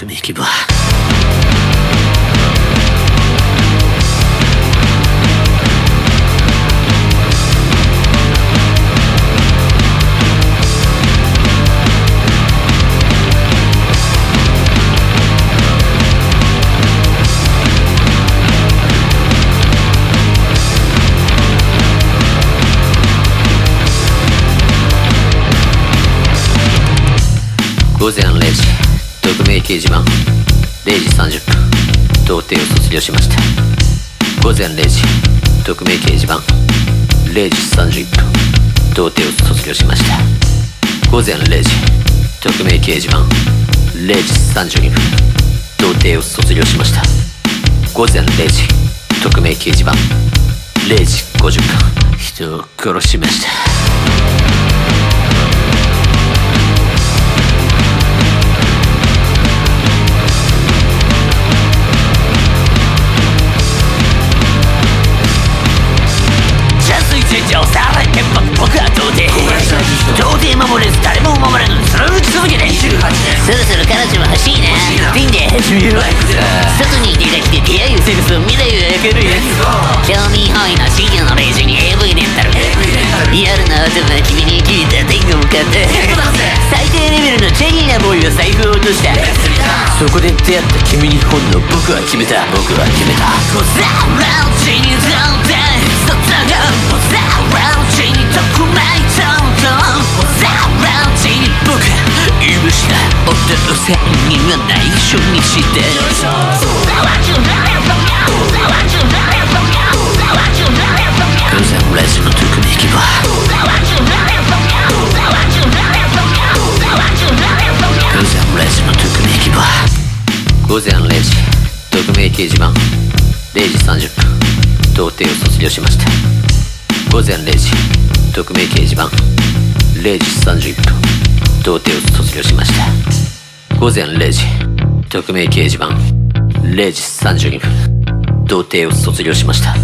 くみき場午前0時。匿名掲示板0時30分。童貞を卒業しました。午前0時。匿名掲示板。0時31分。童貞を卒業しました。午前0時。匿名掲示板。0時32分。童貞を卒業しました。午前0時。匿名掲示板。0時50分。人を殺しました。潔白僕は童貞童貞守れず誰も守れぬそのうち続けてそろそろ彼女も欲しいなピンで始めよう外に出てきて出会いをセクス未来を明るい興味本位の深夜の0時に AV レンタルリアルな頭は君に聞いた天狗向かって最低レベルのチェリーなボーイは財布を落としたそこで出会った君に本能僕は決めた。僕は決めた小皿うちに飛んで外が小皿父さんには内緒にして。午前0時の特命希望午前0時の特命希望午前0時。匿名掲示板0時30分。童貞を卒業しました。午前0時。匿名掲示板0時31分。童貞を卒業しました。午前0時。匿名掲示板。0時32分。童貞を卒業しました。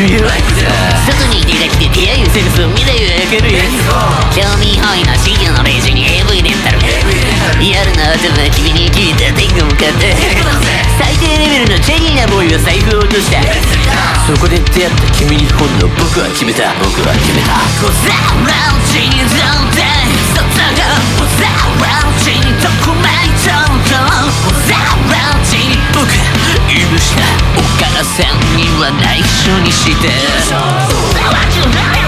外に出てきて出会いをセクス未来を明るい興味本位の深夜の0時に AV レンタルリアルな頭は君に聞いた天狗向かって最低レベルのチェリーなボーイは財布を落としたそこで出会った君に本能僕は決めた僕は決めた小皿うちに飛んで外が小皿うちに特命飛んださんには内緒にして。